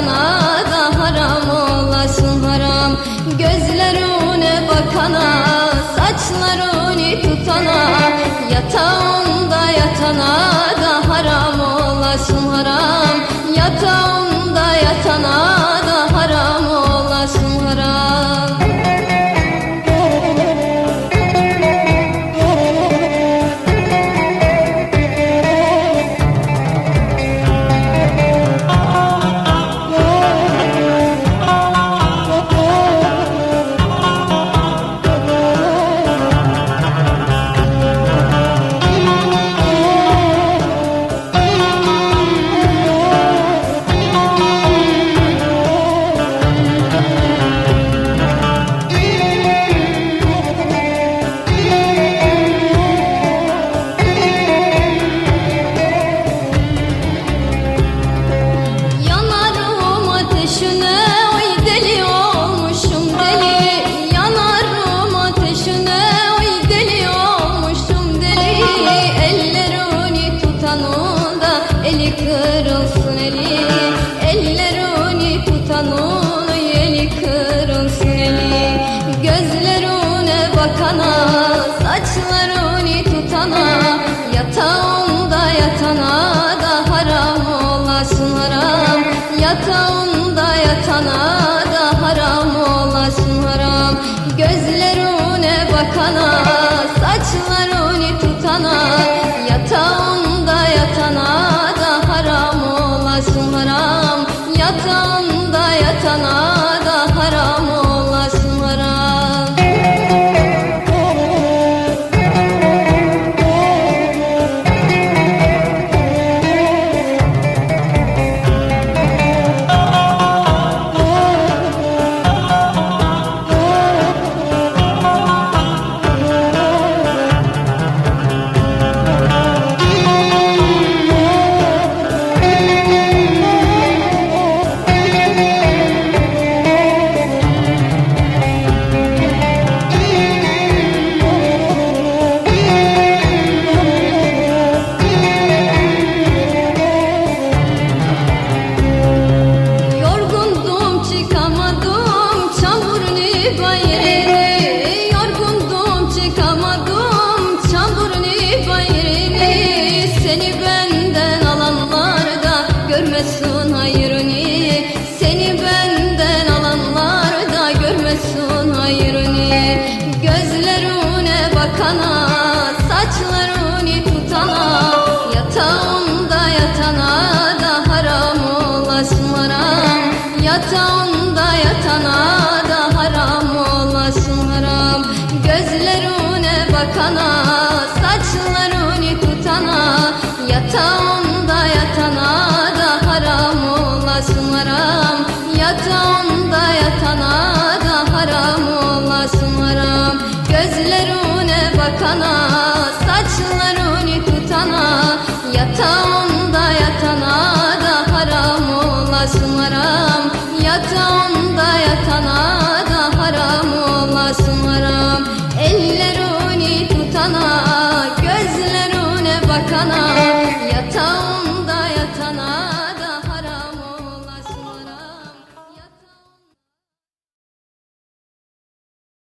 bakana da haram olasın haram. Gözlerine bakana saçlarını tutana Yatağında yatana da haram bana aşığım Gözlerine bakana Saçlarını tutana Yatağında yatana da haram olasın haram Yatağında yatana da haram olasın haram Gözlerine bakana Saçlarını tutana Yatağında